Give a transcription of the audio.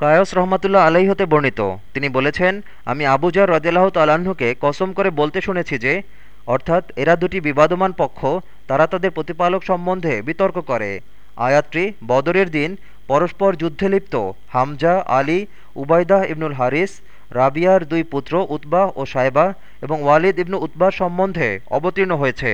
কায়স রহমাতুল্লাহ আলাই হতে বর্ণিত। তিনি বলেছেন, আমি আবুজার রদেলাহ তালাহুকে কসম করে বলতে শুনেছি যে, অর্থাৎ এরা দুটি বিবাদমান পক্ষ, তারা তাদের প্রতিপালক সম্বন্ধে বিতর্ক করে। আয়াতটি বদরের দিন পরস্পর যুদ্ধে লিপ্ত হামজা, আলী, উবায়দা ইবনুল হারিস, রাবিয়ার দুই পুত্র উতবাহ ও সাইবা এবং ওয়ালিদ ইবনু উতবাহ সম্বন্ধে অবতীর্ণ হয়েছে।